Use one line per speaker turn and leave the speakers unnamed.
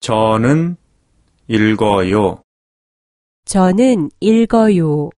저는 읽어요.
저는 읽어요.